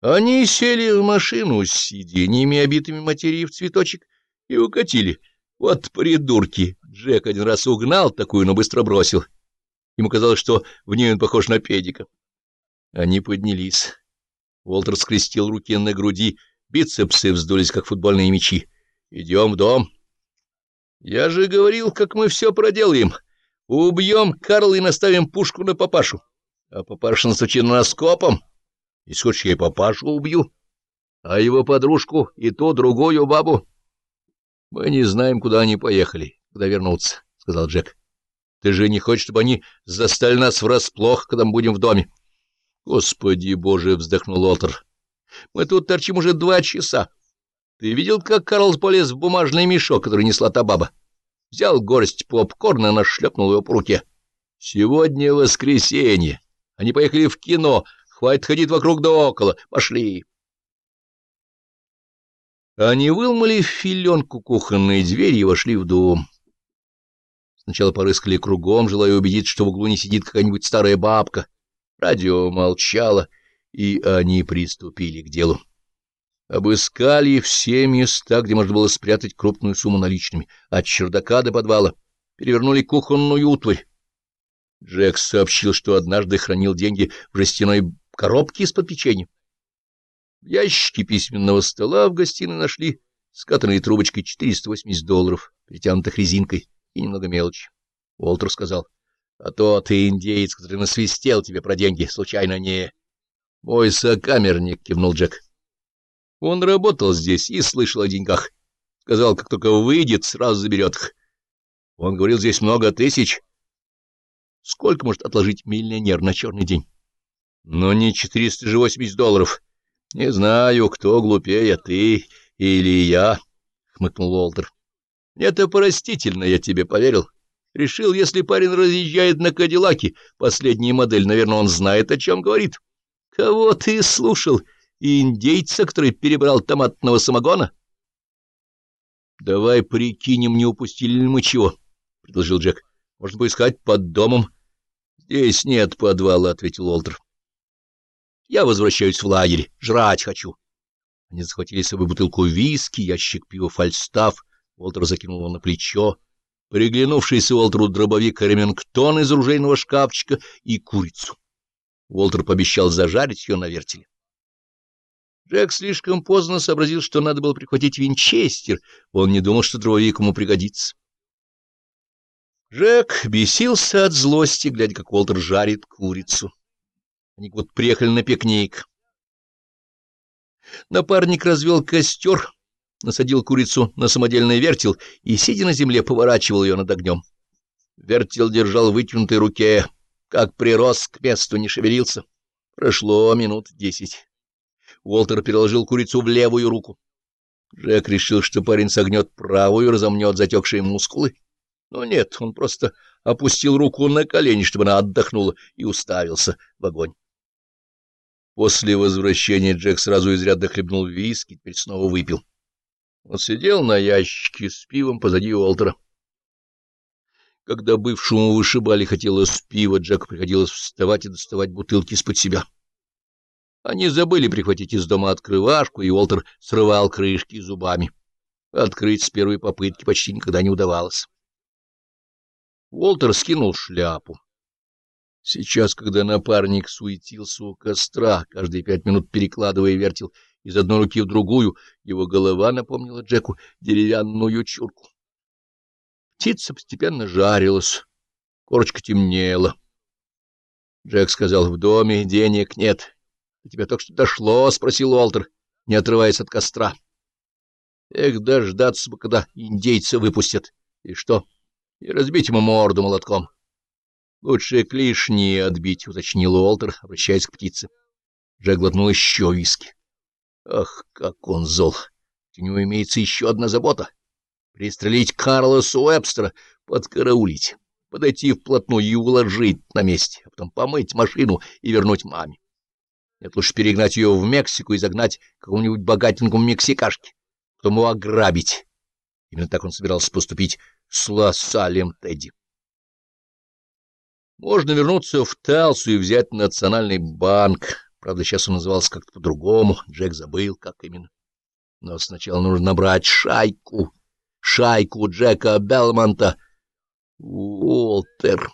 Они сели в машину с сиденьями, обитыми материей в цветочек, и укатили. Вот придурки! Джек один раз угнал такую, но быстро бросил. Ему казалось, что в ней он похож на педика. Они поднялись. Уолтер скрестил руки на груди, бицепсы вздулись, как футбольные мячи. «Идем в дом». «Я же говорил, как мы все проделаем. Убьем Карла и наставим пушку на папашу. А папаша насучен наскопом. И хочешь, я и папашу убью, а его подружку и ту другую бабу. Мы не знаем, куда они поехали, когда вернутся, — сказал Джек. Ты же не хочешь, чтобы они застали нас врасплох, когда мы будем в доме? Господи боже, — вздохнул Уолтер. Мы тут торчим уже два часа. Ты видел, как Карл полез в бумажный мешок, который несла та баба? Взял горсть попкорна, нашлепнул его по руке. Сегодня воскресенье. Они поехали в кино, Хватит ходить вокруг да около. Пошли. Они вылмали филенку кухонной двери и вошли в дом. Сначала порыскали кругом, желая убедиться, что в углу не сидит какая-нибудь старая бабка. Радио молчало, и они приступили к делу. Обыскали все места, где можно было спрятать крупную сумму наличными, от чердака до подвала. Перевернули кухонную утварь. Джек сообщил, что однажды хранил деньги в жестяной коробки из-под печенья. В ящике письменного стола в гостиной нашли скатанной трубочкой 480 долларов, притянутых резинкой, и немного мелочи. Уолтер сказал, — А то ты индеец, который насвистел тебе про деньги, случайно не... — Мой сокамерник, — кивнул Джек. Он работал здесь и слышал о деньгах. Сказал, как только выйдет, сразу заберет их. Он говорил, здесь много тысяч. Сколько может отложить миллионер на черный день? Но не 480 долларов. Не знаю, кто глупее, ты или я, — хмыкнул Уолтер. Это простительно, я тебе поверил. Решил, если парень разъезжает на Кадиллаке, последняя модель, наверное, он знает, о чем говорит. Кого ты слушал? Индейца, который перебрал томатного самогона? Давай прикинем, не упустили ли мы чего, — предложил Джек. Можно поискать под домом. Здесь нет подвала, — ответил Уолтер. Я возвращаюсь в лагерь, жрать хочу. Они захватили с собой бутылку виски, ящик пива «Фальстаф». Уолтер закинул его на плечо. Приглянувшийся Уолтеру дробовик Ремингтон из оружейного шкафчика и курицу. Уолтер пообещал зажарить ее на вертеле. Джек слишком поздно сообразил, что надо было прихватить винчестер. Он не думал, что дробовик ему пригодится. Джек бесился от злости, глядя, как Уолтер жарит курицу. Они вот приехали на пикник. Напарник развел костер, насадил курицу на самодельный вертел и, сидя на земле, поворачивал ее над огнем. Вертел держал в вытянутой руке, как прирос к месту, не шевелился. Прошло минут десять. Уолтер переложил курицу в левую руку. Джек решил, что парень согнет правую, разомнет затекшие мускулы. Но нет, он просто опустил руку на колени, чтобы она отдохнула, и уставился в огонь. После возвращения Джек сразу изрядно хлебнул виски, теперь снова выпил. Он сидел на ящике с пивом позади Уолтера. Когда бывшему вышибали хотелось пива, Джеку приходилось вставать и доставать бутылки из-под себя. Они забыли прихватить из дома открывашку, и Уолтер срывал крышки зубами. Открыть с первой попытки почти никогда не удавалось. Уолтер скинул шляпу. Сейчас, когда напарник суетился у костра, каждые пять минут перекладывая вертел из одной руки в другую, его голова напомнила Джеку деревянную чурку. Птица постепенно жарилась, корочка темнела. Джек сказал, в доме денег нет. — У тебя только что дошло? — спросил Уолтер, не отрываясь от костра. — Эх, дождаться бы, когда индейцы выпустят. И что? И разбить ему морду молотком. —— Лучше клешни отбить, — уточнил Уолтер, обращаясь к птице. Джек глотнул еще виски. Ах, как он зол! У него имеется еще одна забота — пристрелить Карлоса Уэбстера, подкараулить, подойти вплотную и уложить на месте, а потом помыть машину и вернуть маме. Нет, лучше перегнать ее в Мексику и загнать какому-нибудь богатенькому мексикашке, потом его ограбить. Именно так он собирался поступить с Лассалем Тедди. Можно вернуться в Талсу и взять национальный банк, Правда, сейчас он назывался как-то по-другому, Джек забыл, как именно. Но сначала нужно набрать шайку, шайку Джека Белмонта. Уолтер...